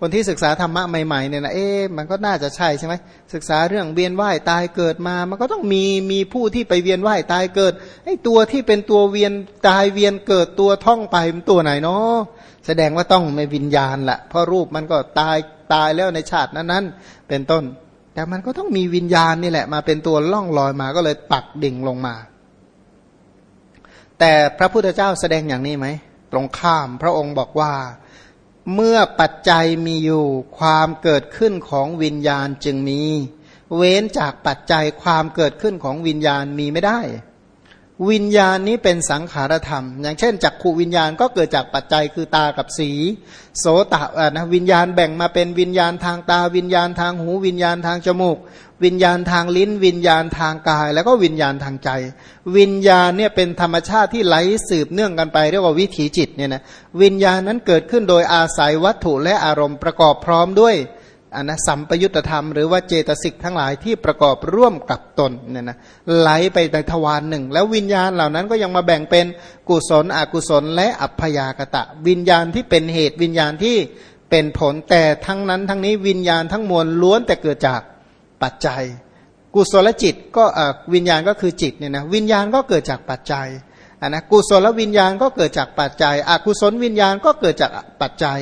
คนที่ศึกษาธรรมะใหม่ๆเนี่ยนะเอ๊ะมันก็น่าจะใช่ใช่ไหมศึกษาเรื่องเวียนว่ายตายเกิดมา มันก็ต้องมีมีผู้ที่ไปเวียนว่ายตายเกิดไอ้ตัวที่เป็นตัวเวียนตายเวียนเกิดตัวท่องไปมันตัวไหนเนาะแสดงว่าต้องไม่วิญญาณแหละเพราะรูปมันก็ตายตายแล้วในชาตินั้นๆ เป็นต้น แต่มันก็ต้องมีวิญญาณนี่แหละ มาเป็นตัวล่องลอยมาก็เลยปักดิ่งลงมา แต่พระพุทธเจ้าแสดงอย่างนี้ไหมตรงข้ามพระองค์บอกว่า เมื่อปัจจัยมีอยู่ความเกิดขึ้นของวิญญาณจึงมี เว้นจากปัจจัยความเกิดขึ้นของวิญญาณมีไม่ได้ วิญญาณนี้เป็นสังขารธรรม อย่างเช่นจักขูวิญญาณก็เกิดจากปัจจัยคือตากับสี โสตนะวิญญาณแบ่งมาเป็นวิญญาณทางตา วิญญาณทางหู วิญญาณทางจมูก วิญญาณทางลิ้น วิญญาณทางกาย แล้วก็วิญญาณทางใจ วิญญาณเนี่ยเป็นธรรมชาติที่ไหลสืบเนื่องกันไปเรียกว่าวิถีจิตเนี่ยนะวิญญาณนั้นเกิดขึ้นโดยอาศัยวัตถุและอารมณ์ประกอบพร้อมด้วย อันนะสัมปยุตธรรมหรือว่าเจตสิกทั้งหลายที่ประกอบร่วมกับตนเนี่ยนะไหลไปในทวารหนึ่ง แล้ววิญญาณเหล่านั้นก็ยังมาแบ่งเป็นกุศลอกุศล และอัพยากตะ วิญญาณที่เป็นเหตุวิญญาณที่เป็นผลแต่ทั้งนั้นทั้งนี้วิญญาณทั้งมวลล้วนแต่เกิดจากปัจจัย กุศลจิตก็วิญญาณก็คือจิตเนี่ยนะวิญญาณก็เกิดจากปัจจัยนนะกุศลวิญญาณก็เกิดจากปัจจัยอกุศลวิญญาณก็เกิดจากปัจจัย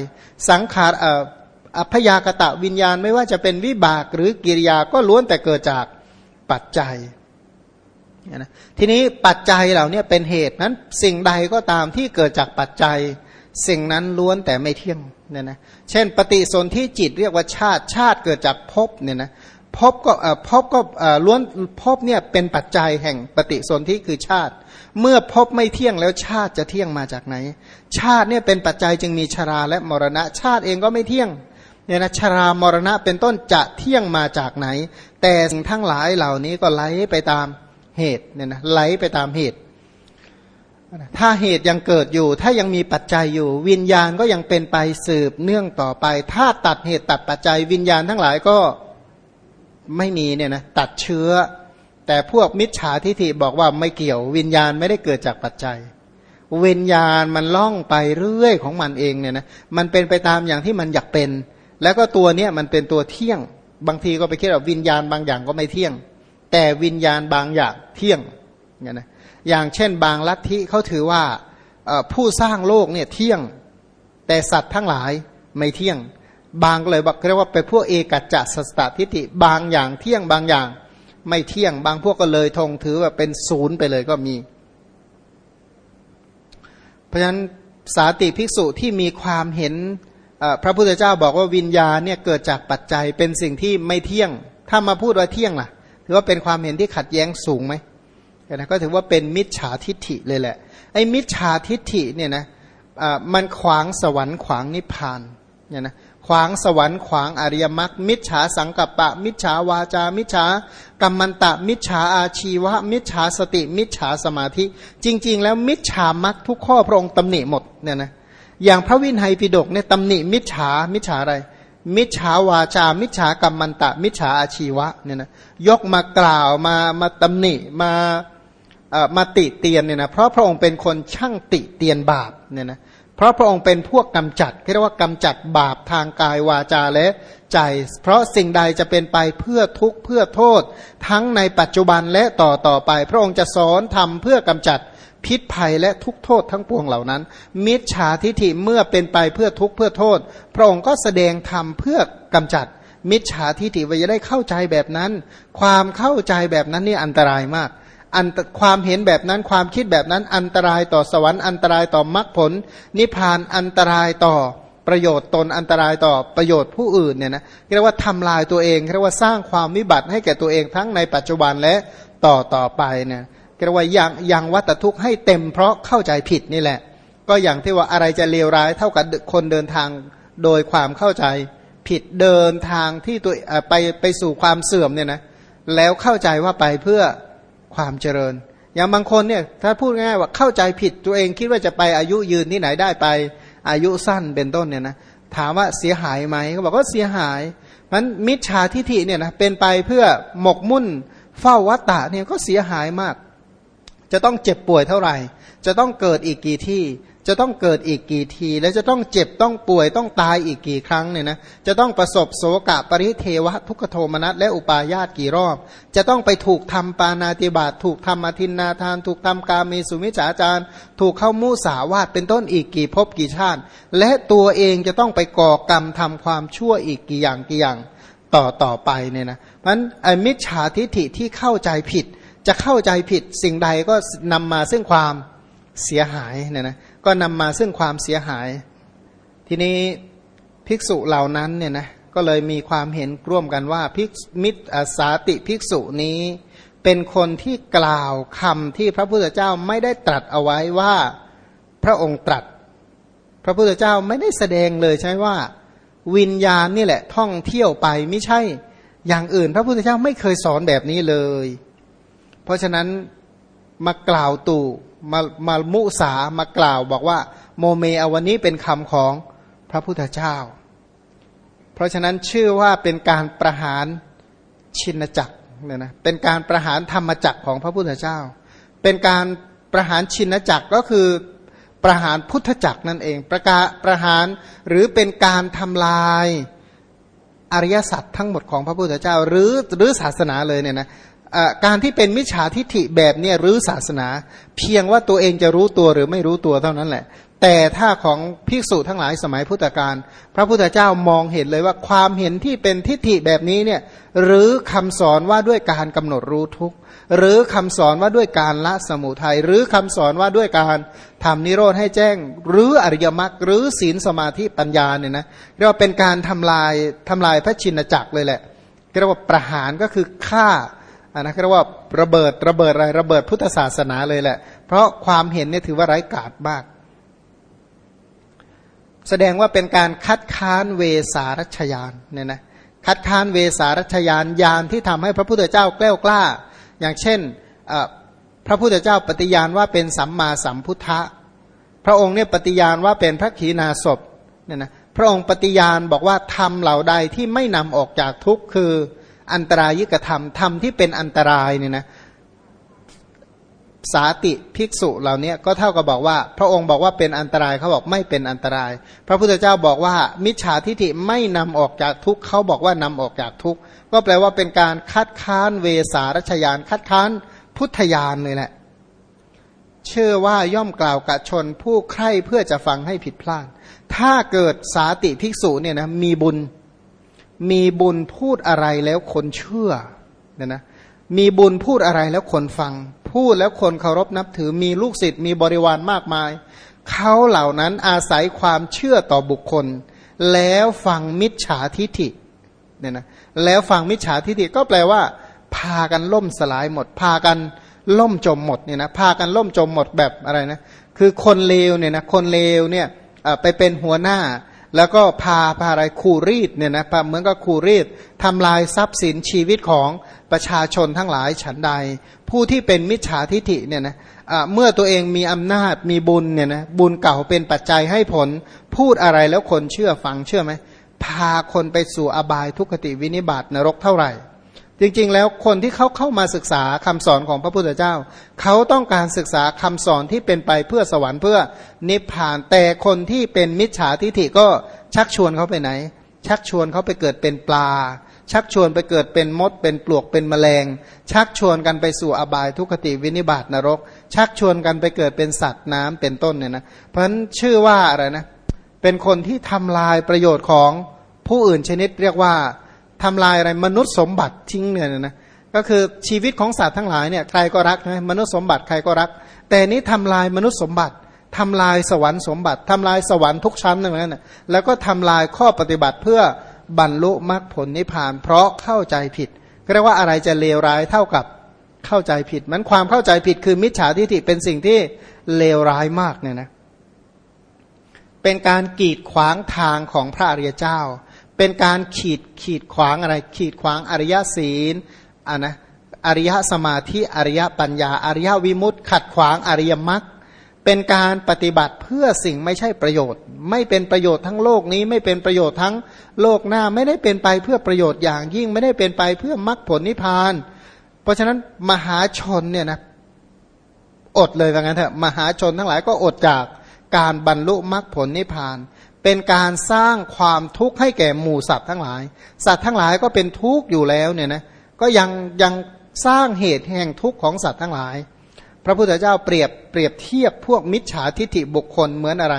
สังขาร อัพยากตะวิญญาณไม่ว่าจะเป็นวิบากหรือกิริยาก็ล้วนแต่เกิดจากปัจจัยนะทีนี้ปัจจัยเหล่านี้เป็นเหตุนั้นสิ่งใดก็ตามที่เกิดจากปัจจัย สิ่งนั้นล้วนแต่ไม่เที่ยงเนี่ยนะเช่น ปฏิสนธิจิตเรียกว่าชาติชาติเกิดจากภพเนี่ยนะภพก็ภพก็ล้วนภพเนี่ยเป็นปัจจัยแห่งปฏิสนธิคือชาติ เมื่อภพไม่เที่ยงแล้วชาติจะเที่ยงมาจากไหน ชาติเนี่ยเป็นปัจจัยจึงมีชราและมรณะ ชาติเองก็ไม่เที่ยงเนี่ยนะชรามรณะเป็นต้นจะเที่ยงมาจากไหน แต่สิ่งทั้งหลายเหล่านี้ก็ไหลไปตามเหตุเนี่ยนะไหลไปตามเหตุ ถ้าเหตุยังเกิดอยู่ ถ้ายังมีปัจจัยอยู่ วิญญาณก็ยังเป็นไปสืบเนื่องต่อไป ถ้าตัดเหตุตัดปัจจัย วิญญาณทั้งหลายก็ไม่มีเนี่ยนะตัดเชื้อ แต่พวกมิจฉาทิฏฐิบอกว่าไม่เกี่ยว วิญญาณไม่ได้เกิดจากปัจจัยวิญญาณมันล่องไปเรื่อยของมันเองเนี่ยนะมันเป็นไปตามอย่างที่มันอยากเป็น แล้วก็ตัวเนี้ยมันเป็นตัวเที่ยง บางทีก็ไปคิดว่าวิญญาณบางอย่างก็ไม่เที่ยง แต่วิญญาณบางอย่างเที่ยงเนี่ยนะอย่างเช่นบางลัทธิเขาถือว่าผู้สร้างโลกเนี่ยเที่ยง แต่สัตว์ทั้งหลายไม่เที่ยง บางเลยบอกเรียกว่าเป็นพวกเอกัจจสตทิฏฐิบางอย่างเที่ยงบางอย่างไม่เที่ยง บางพวกก็เลยทงถือว่าเป็นศูนย์ไปเลยก็มี เพราะฉะนั้นสาติภิกษุที่มีความเห็น พระพุทธเจ้าบอกว่าวิญญาณเนี่ยเกิดจากปัจจัยเป็นสิ่งที่ไม่เที่ยง ถ้ามาพูดว่าเที่ยงล่ะ ถือว่าเป็นความเห็นที่ขัดแย้งสูงไหมนะก็ถือว่าเป็นมิจฉาทิฏฐิเลยแหละ ไอ้มิจฉาทิฏฐิเนี่ยนะมันขวางสวรรค์ขวางนิพพานเนี่ยนะขวางสวรรค์ขวางอริยมรรคมิจฉาสังกัปปะ มิจฉาวาจา มิจฉากรรมันตะ มิจฉาอาชีวะ มิจฉาสติ มิจฉาสมาธิ จริง ๆ แล้วมิจฉามรรคทุกข้อพระองค์ตำหนิหมดเนี่ยนะ อย่างพระวินัยปิฎกเนี่ยตำหนิมิจฉา มิจฉาอะไร มิจฉาวาจา มิจฉากรรมันตะ มิจฉาอาชีวะเนี่ยนะยกมากล่าวมามาตำหนิมามาติเตียนเนี่ยนะเพราะพระองค์เป็นคนช่างติเตียนบาปเนี่ยนะเพราะพระองค์เป็นพวกกำจัดเรียกว่ากำจัดบาปทางกายวาจาและใจ เพราะสิ่งใดจะเป็นไปเพื่อทุกข์เพื่อโทษ ทั้งในปัจจุบันและต่อต่อไป พระองค์จะสอนทำเพื่อกำจัด พิษภัยและทุกโทษทั้งปวงเหล่านั้น มิจฉาทิฐิเมื่อเป็นไปเพื่อทุกเพื่อโทษ พระองค์ก็แสดงธรรมเพื่อกำจัด มิจฉาทิฐิว่าจะได้เข้าใจแบบนั้น ความเข้าใจแบบนั้นนี่อันตรายมากอันความเห็นแบบนั้นความคิดแบบนั้นอันตรายต่อสวรรค์อันตรายต่อมรรคผล นิพพานอันตรายต่อประโยชน์ตนอันตรายต่อประโยชน์ผู้อื่นเนี่ยนะเรียกว่าทำลายตัวเองเรียกว่าสร้างความวิบัติให้แก่ตัวเองทั้งในปัจจุบันและต่อต่อไปเนี่ย เรียกว่ายังยังวัตทุกข์ให้เต็มเพราะเข้าใจผิดนี่แหละ ก็อย่างที่ว่าอะไรจะเลวร้ายเท่ากับคนเดินทางโดยความเข้าใจผิดเดินทางที่ตัวไปไปสู่ความเสื่อมเนี่ยนะแล้วเข้าใจว่าไปเพื่อความเจริญ อย่างบางคนเนี่ยถ้าพูดง่ายว่าเข้าใจผิดตัวเองคิดว่าจะไปอายุยืนที่ไหนได้ไป อายุสั้นเป็นต้นเนี่ยนะถามว่าเสียหายไหมเขาบอกว่าเสียหายมันมิจฉาทิฐิเนี่ยนะเป็นไปเพื่อหมกมุ่นเฝ้าวัตตะเนี่ยก็เสียหายมาก จะต้องเจ็บป่วยเท่าไหร่ จะต้องเกิดอีกกี่ที่ จะต้องเกิดอีกกี่ที แล้วจะต้องเจ็บต้องป่วยต้องตายอีกกี่ครั้งเนี่ยนะ จะต้องประสบโศกะปริเทวะทุกขโทมนัสและอุปาญาตกี่รอบ จะต้องไปถูกทำปานาติบาตถูกทำอธินนาทาน ถูกทำกาเมสุมิจฉาจารถูกเข้ามุสาวาตเป็นต้นอีกกี่ภพกี่ชาติ และตัวเองจะต้องไปก่อกรรมทำความชั่วอีกกี่อย่างกี่อย่างต่อต่อไปเนี่ยนะมันมิจฉาทิฐิที่เข้าใจผิด จะเข้าใจผิดสิ่งใดก็นำมาซึ่งความเสียหายเนี่ยนะก็นำมาซึ่งความเสียหาย ทีนี้ภิกษุเหล่านั้นเนี่ยนะก็เลยมีความเห็นร่วมกันว่าภิกมิตรสาติภิกษุนี้ เป็นคนที่กล่าวคำที่พระพุทธเจ้าไม่ได้ตรัสเอาไว้ว่าพระองค์ตรัส พระพุทธเจ้าไม่ได้แสดงเลยใช่ว่า วิญญาณนี่แหละท่องเที่ยวไปไม่ใช่อย่างอื่น พระพุทธเจ้าไม่เคยสอนแบบนี้เลย เพราะฉะนั้นมากล่าวตู่มามามุสามากล่าวบอกว่า โมเมอวันนี้เป็นคำของพระพุทธเจ้า เพราะฉะนั้นชื่อว่าเป็นการประหารชินจักรเนี่ยนะเป็นการประหารธรรมจักรของพระพุทธเจ้า เป็นการประหารชินจักรก็คือประหารพุทธจักรนั่นเอง ประกาประหารหรือเป็นการทำลายอริยสัจทั้งหมดของพระพุทธเจ้า หรือหรือศาสนาเลยเนี่ยนะ การที่เป็นมิจฉาทิฐิแบบนี้หรือศาสนา เพียงว่าตัวเองจะรู้ตัวหรือไม่รู้ตัวเท่านั้นแหละ แต่ถ้าของภิกษุทั้งหลายสมัยพุทธกาลพระพุทธเจ้ามองเห็นเลยว่าความเห็นที่เป็นทิฏฐิแบบนี้เนี่ยหรือคำสอนว่าด้วยการกำหนดรู้ทุกหรือคำสอนว่าด้วยการละสมุทัยหรือคำสอนว่าด้วยการทำนิโรธให้แจ้ง หรืออริยมรรคหรือศีลสมาธิปัญญาเนี่ยนะเรียกว่าเป็นการทำลายทำลายพระชินจักรเลยแหละเรียกว่าประหารก็คือฆ่า อันนั้นเรียกว่าระเบิดระเบิดอะไรระเบิดพุทธศาสนาเลยแหละ เพราะความเห็นเนี่ยถือว่าไร้กาศมาก แสดงว่าเป็นการคัดค้านเวสารัชยานเนี่ยนะคัดค้านเวสารัชยานยานที่ทำให้พระพุทธเจ้าแกล้วกล้า อย่างเช่นพระพุทธเจ้าปฏิญาณว่าเป็นสัมมาสัมพุทธะพระองค์เนี่ยปฏิญาณว่าเป็นพระขีณาสพเนี่ยนะพระองค์ปฏิญาณบอกว่าทำเหล่าใดที่ไม่นำออกจากทุกข์คือ อันตรายิกธรรมธรรมที่เป็นอันตรายเนี่ยนะสาติภิกษุเหล่านี้ก็เท่ากับบอกว่า พระองค์บอกว่าเป็นอันตรายเขาบอกไม่เป็นอันตราย พระพุทธเจ้าบอกว่า มิจฉาทิฏฐิไม่นำออกจากทุกเขาบอกว่านำออกจากทุกก็แปลว่าเป็นการคัดค้านเวสารัชยาน คัดค้านพุทธญาณเลยแหละเชื่อว่าย่อมกล่าวกับชนผู้ใคร่เพื่อจะฟังให้ผิดพลาด ถ้าเกิดสาติภิกษุเนี่ยนะมีบุญ มีบุญพูดอะไรแล้วคนเชื่อเนี่ยนะมีบุญพูดอะไรแล้วคนฟัง พูดแล้วคนเคารพนับถือมีลูกศิษย์มีบริวารมากมาย เขาเหล่านั้นอาศัยความเชื่อต่อบุคคล แล้วฟังมิจฉาทิฐิเนี่ยนะแล้วฟังมิจฉาทิฐิก็แปลว่า พากันล่มสลายหมด พากันล่มจมหมดเนี่ยนะพากันล่มจมหมดแบบอะไรนะคือคนเลวเนี่ยนะคนเลวเนี่ยไปเป็นหัวหน้า แล้วก็พาพาอะไรคูรีดเนี่ยนะเหมือนกับคูรีดทำลายทรัพย์สินชีวิตของประชาชนทั้งหลายฉันใด ผู้ที่เป็นมิจฉาทิฐิเนี่ยนะเมื่อตัวเองมีอำนาจมีบุญเนี่ยนะบุญเก่าเป็นปัจจัยให้ผลพูดอะไรแล้วคนเชื่อฟังเชื่อไหมพาคนไปสู่อบายทุกขติวินิบาตนรกเท่าไหร่ จริงๆ แล้วคนที่เขาเข้ามาศึกษาคำสอนของพระพุทธเจ้า เขาต้องการศึกษาคำสอนที่เป็นไปเพื่อสวรรค์เพื่อนิพพานแต่คนที่เป็นมิจฉาทิฐิก็ชักชวนเขาไปไหน ชักชวนเขาไปเกิดเป็นปลา ชักชวนไปเกิดเป็นมด เป็นปลวกเป็นแมลง ชักชวนกันไปสู่อบายทุกขติวินิบาตนรก ชักชวนกันไปเกิดเป็นสัตว์น้ำเป็นต้นเนี่ยนะเพราะฉะนั้นชื่อว่าอะไรนะเป็นคนที่ทำลายประโยชน์ของผู้อื่นชนิดเรียกว่า ทำลายอะไรมนุษย์สมบัติทิ้งเนี่ยนะก็คือชีวิตของสัตว์ทั้งหลายเนี่ยใครก็รักนะมนุษย์สมบัติใครก็รัก แต่นี้ทำลายมนุษย์สมบัติทำลายสวรรค์สมบัติทำลายสวรรค์ทุกชั้นนั่นแหละแล้วก็ทำลายข้อปฏิบัติเพื่อบรรลุมรรคผลนิพพาน เพราะเข้าใจผิดก็เรียกว่าอะไรจะเลวร้ายเท่ากับเข้าใจผิด มันความเข้าใจผิดคือมิจฉาทิฏฐิเป็นสิ่งที่เลวร้ายมากเนี่ยนะเป็นการกีดขวางทางของพระอริยเจ้า เป็นการขีดขีดขวางอะไร ขีดขวางอริยศีลอ่านะอริยสมาธิอริยปัญญา อริยวิมุตติขัดขวางอริยมรรคเป็นการปฏิบัติเพื่อสิ่งไม่ใช่ประโยชน์ ไม่เป็นประโยชน์ทั้งโลกนี้ไม่เป็นประโยชน์ทั้งโลกหน้าไม่ได้เป็นไปเพื่อประโยชน์อย่างยิ่งไม่ได้เป็นไปเพื่อมรรคผลนิพพาน เพราะฉะนั้นมหาชนเนี่ยนะอดเลยว่างั้นเถอะมหาชนทั้งหลายก็อดจากการบรรลุมรรคผลนิพพาน เป็นการสร้างความทุกข์ให้แก่หมู่สัตว์ทั้งหลาย สัตว์ทั้งหลายก็เป็นทุกข์อยู่แล้วเนี่ยนะก็ยังยังสร้างเหตุแห่งทุกข์ของสัตว์ทั้งหลาย พระพุทธเจ้าเปรียบเปรียบเทียบพวกมิจฉาทิฐิบุคคลเหมือนอะไร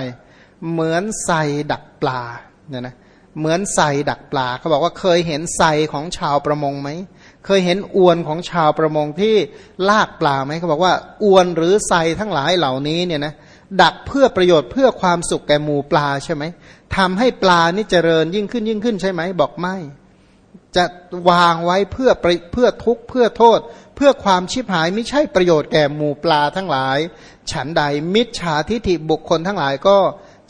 เหมือนใส่ดักปลาเนี่ยนะเหมือนใส่ดักปลาเขาบอกว่าเคยเห็นใส่ของชาวประมงไหมเคยเห็นอวนของชาวประมงที่ลากปลาไหมเขาบอกว่าอวนหรือใส่ทั้งหลายเหล่านี้เนี่ยนะ ดักเพื่อประโยชน์เพื่อความสุขแก่หมูปลาใช่ไหมทำให้ปลานี่เจริญยิ่งขึ้นยิ่งขึ้นใช่ไหมบอกไม่ จะวางไว้เพื่อเพื่อทุกข์เพื่อโทษ เพื่อความชิบหายไม่ใช่ประโยชน์แก่หมูปลาทั้งหลาย ฉันใดมิจฉาทิฐิบุคคลทั้งหลายก็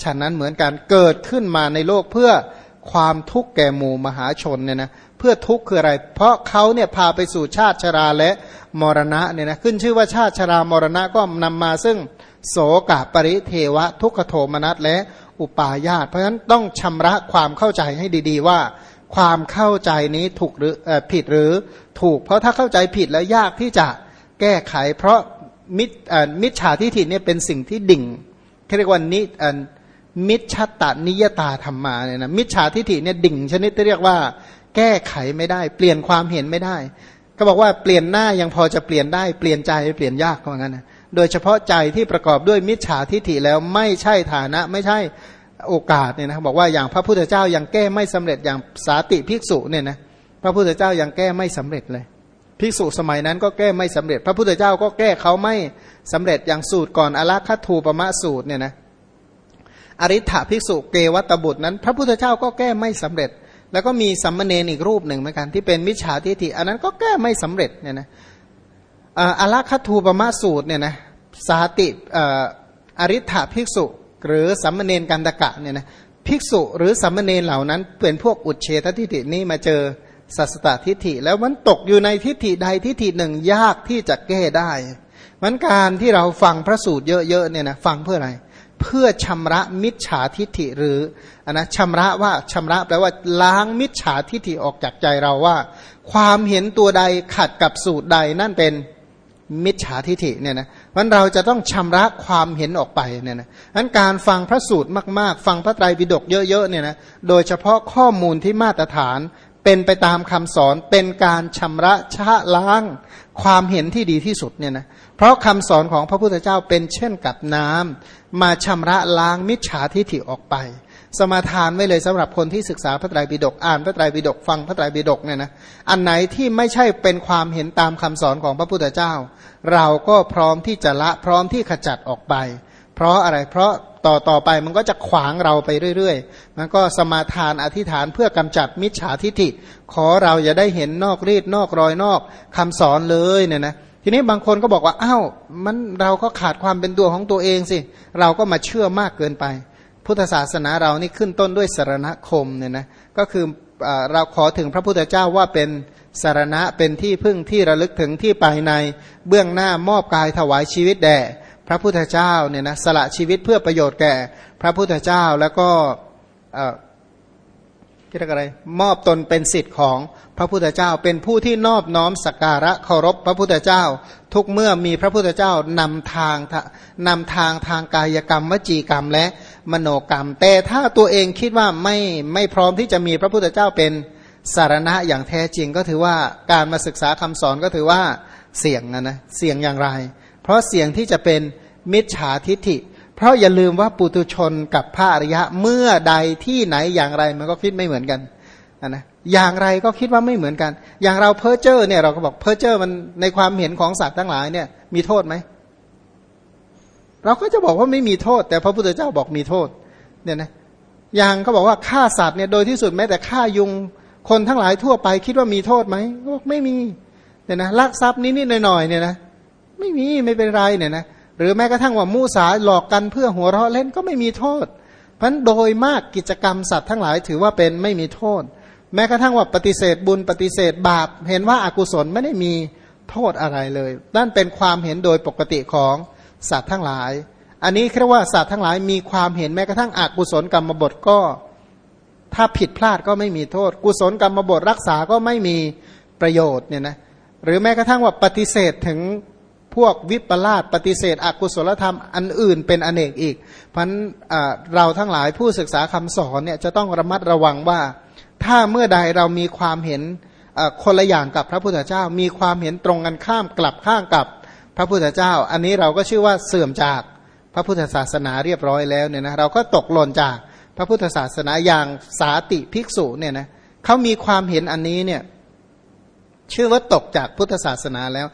ฉันนั้นเหมือนกันเกิดขึ้นมาในโลกเพื่อความทุกข์แก่หมู่มหาชนเนี่ยนะเพื่อทุกข์คืออะไร เพราะเขาเนี่ยพาไปสู่ชาติชราและมรณะเนี่ยนะขึ้นชื่อว่าชาติชรามรณะก็นำมาซึ่ง โสกะปริเทวะ ทุกขโทมนัสและอุปาญาต เพราะฉะนั้นต้องชำระความเข้าใจให้ดีๆว่า ความเข้าใจนี้ถูกหรือผิดหรือถูก เพราะถ้าเข้าใจผิดแล้วยากที่จะแก้ไข เพราะมิจมิจฉาทิฏฐิเนี่ยเป็นสิ่งที่ดิ่งเรียกว่านิมิจฉาตานิยตาธรรมาเนี่ยนะมิจฉาทิฏฐิเนี่ยดิ่งชนิดที่เรียกว่า แก้ไขไม่ได้ เปลี่ยนความเห็นไม่ได้ ก็บอกว่าเปลี่ยนหน้ายังพอจะเปลี่ยนได้เปลี่ยนใจเปลี่ยนยากเหมือนกันนะ โดยเฉพาะใจที่ประกอบด้วยมิจฉาทิฏฐิแล้วไม่ใช่ฐานะไม่ใช่โอกาสเนี่ยนะบอกว่าอย่างพระพุทธเจ้ายังแก้ไม่สำเร็จอย่างสาติภิกษุเนี่ยนะพระพุทธเจ้ายังแก้ไม่สำเร็จเลย ภิกษุสมัยนั้นก็แก้ไม่สำเร็จ พระพุทธเจ้าก็แก้เขาไม่สำเร็จอย่างสูตรก่อนอลัคัตูปมะสูตรเนี่ยนะอริ t ภิกษุเกวัตบุตรนั้น พระพุทธเจ้าก็แก้ไม่สำเร็จ แล้วก็มีสัมมเนนอีกรูปหนึ่งเหมือนกันที่เป็นมิจฉาทิฏฐิอันนั้นก็แก้ไม่สำเร็จเนี่ยนะ อลัคัตูปมะสูตรเนี่ยนะสาติอริ t ภิกษุ หรือสัมมเนนกันตกะเนี่ยนะภิกษุหรือสัมมเนนเหล่านั้นเป็นพวกอุเฉททิฏฐินี้มาเจอสัสตทิฏฐิ แล้วมันตกอยู่ในทิฏฐิใดทิฏฐิหนึ่งยากที่จะแก้ได้มันการที่เราฟังพระสูตรเยอะๆเนี่ยนะฟังเพื่ออะไร เพื่อชำระมิจฉาทิฏฐิหรืออันนะชำระว่าชำระแปลว่าล้างมิจฉาทิฏฐิออกจากใจเราว่า ความเห็นตัวใดขัดกับสูตรใดนั่นเป็น มิจฉาทิฐิเนี่ยนะมันเราจะต้องชำระความเห็นออกไปเนี่ยนะนั้นการฟังพระสูตรมากๆ ฟังพระไตรปิฎกเยอะๆเนี่ยนะโดยเฉพาะข้อมูลที่มาตรฐานเป็นไปตามคำสอนเป็นการชำระชะล้างความเห็นที่ดีที่สุดเนี่ยนะเพราะคำสอนของพระพุทธเจ้าเป็นเช่นกับน้ำมาชำระล้างมิจฉาทิฐิออกไป สมาทานไว้เลยสำหรับคนที่ศึกษาพระไตรปิฎกอ่านพระไตรปิฎกฟังพระไตรปิฎกเนี่ยนะอันไหนที่ไม่ใช่เป็นความเห็นตามคำสอนของพระพุทธเจ้า เราก็พร้อมที่จะละพร้อมที่ขจัดออกไป เพราะอะไรเพราะต่อต่อไปมันก็จะขวางเราไปเรื่อยๆ มันก็สมาทานอธิษฐานเพื่อกำจัดมิจฉาทิฐิ ขอเราอย่าได้เห็นนอกรีดนอกรอยนอกคำสอนเลยเนี่ยนะทีนี้บางคนก็บอกว่าอ้าวมันเราก็ขาดความเป็นตัวของตัวเองสิ เราก็มาเชื่อมากเกินไป พุทธศาสนาเรานี่ขึ้นต้นด้วยสารณคมเนี่ยนะก็คือเราขอถึงพระพุทธเจ้าว่าเป็นสารณะเป็นที่พึ่งที่ระลึกถึงที่ไปในเบื้องหน้ามอบกายถวายชีวิตแด่พระพุทธเจ้าเนี่ยนะสละชีวิตเพื่อประโยชน์แก่พระพุทธเจ้าแล้วก็ที่เรียกอะไรมอบตนเป็นสิทธิ์ของพระพุทธเจ้า เป็นผู้ที่นอบน้อมสักการะเคารพพระพุทธเจ้า ทุกเมื่อมีพระพุทธเจ้านำทางนำทางทางกายกรรมวจีกรรมและ มโนกรรม แต่ถ้าตัวเองคิดว่าไม่ไม่พร้อมที่จะมีพระพุทธเจ้าเป็นสารณะอย่างแท้จริงก็ถือว่าการมาศึกษาคำสอนก็ถือว่าเสี่ยงนะนะเสี่ยงอย่างไร เพราะเสี่ยงที่จะเป็นมิจฉาทิฐิ เพราะอย่าลืมว่าปุตุชนกับพระอริยะเมื่อใดที่ไหนอย่างไรมันก็คิดไม่เหมือนกันนะอย่างไรก็คิดว่าไม่เหมือนกัน อย่างเราเพ้อเจ้อเนี่ยเราก็บอกเพ้อเจ้อมันในความเห็นของสัตว์ทั้งหลายเนี่ยมีโทษไหม เราก็จะบอกว่าไม่มีโทษ แต่พระพุทธเจ้าบอกมีโทษเนี่ยนะอย่างเขาบอกว่าฆ่าสัตว์เนี่ยโดยที่สุดแม้แต่ฆ่ายุงคนทั้งหลายทั่วไปคิดว่ามีโทษไหมบอกไม่มีเนี่ยนะลักทรัพย์นิดๆหน่อยๆเนี่ยนะไม่มีไม่เป็นไรเนี่ยนะหรือแม้กระทั่งว่ามูสาหลอกกันเพื่อหัวเราะเล่นก็ไม่มีโทษ เพราะโดยมากกิจกรรมสัตว์ทั้งหลายถือว่าเป็นไม่มีโทษ แม้กระทั่งว่าปฏิเสธบุญปฏิเสธบาป เห็นว่าอากุศลไม่ได้มีโทษอะไรเลย นั่นเป็นความเห็นโดยปกติของ สัตว์ทั้งหลาย อันนี้เรียกว่าสัตว์ทั้งหลายมีความเห็นแม้กระทั่งอกุศลกรรมบทก็ ถ้าผิดพลาดก็ไม่มีโทษ กุศลกรรมบทรักษาก็ไม่มีประโยชน์เนี่ยนะหรือแม้กระทั่งว่าปฏิเสธถึงพวกวิปลาสปฏิเสธอกุศลธรรมอันอื่นเป็นอเนกอีก เพราะนั้นเราทั้งหลายผู้ศึกษาคำสอนเนี่ยจะต้องระมัดระวังว่า ถ้าเมื่อใดเรามีความเห็นคนละอย่างกับพระพุทธเจ้า มีความเห็นตรงกันข้ามกลับข้างกับ พระพุทธเจ้า อันนี้เราก็ชื่อว่าเสื่อมจากพระพุทธศาสนาเรียบร้อยแล้วเนี่ยนะเราก็ตกหล่นจากพระพุทธศาสนาอย่างสาติภิกษุเนี่ยนะเขามีความเห็นอันนี้เนี่ยชื่อว่าตกจากพุทธศาสนาแล้ว